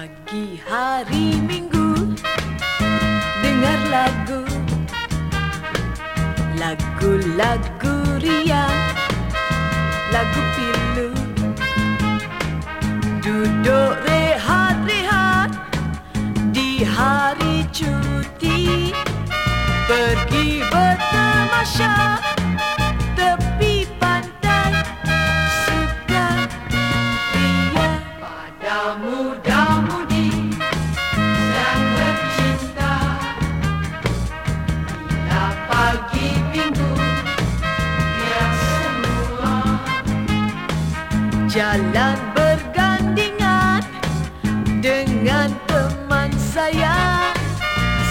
Pagi hari minggu Dengar lagu. Lagu-lagu ria Lagu pilu. Duduk rehat-rehat Di hari cuti. Pergi bertamasya Tepi pantai. Suka ria. Pada muda Jalan bergandingan Dengan teman saya.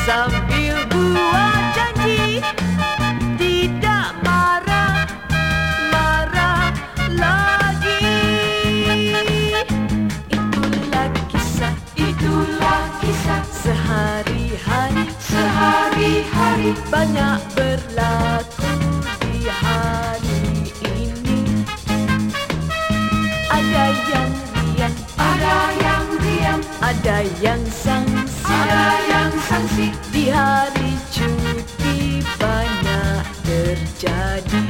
Sambil buat janji Tidak marah Marah lagi. Itulah kisah Itulah kisah. Sehari-hari sehari-hari Banyak berlaku Ada yang sangsi. Ada yang sangsi. Di hari cuti banyak terjadi.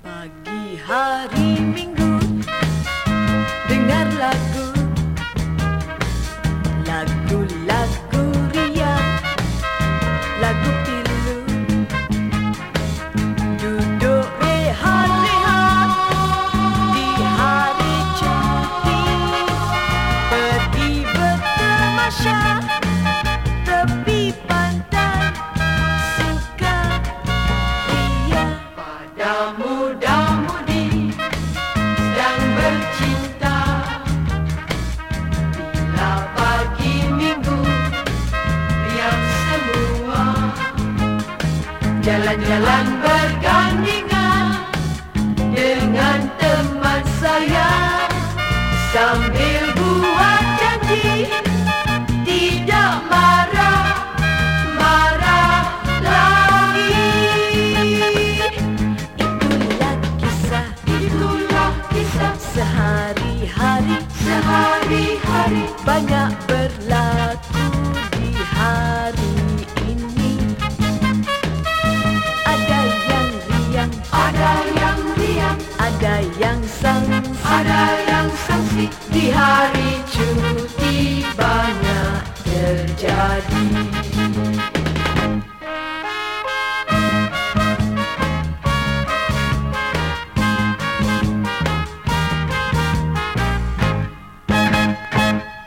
Pagi hari bertamasya Tepi pantai Suka ria Pada muda-mudi Sedang bercinta. Bila pagi minggu Riang semua. Jalan-jalan bergandingan buat janji sehari-hari sehari-hari banyak berlaku di hari ini. Ada yang riang Ada yang diam, ada yang sangsi ada yang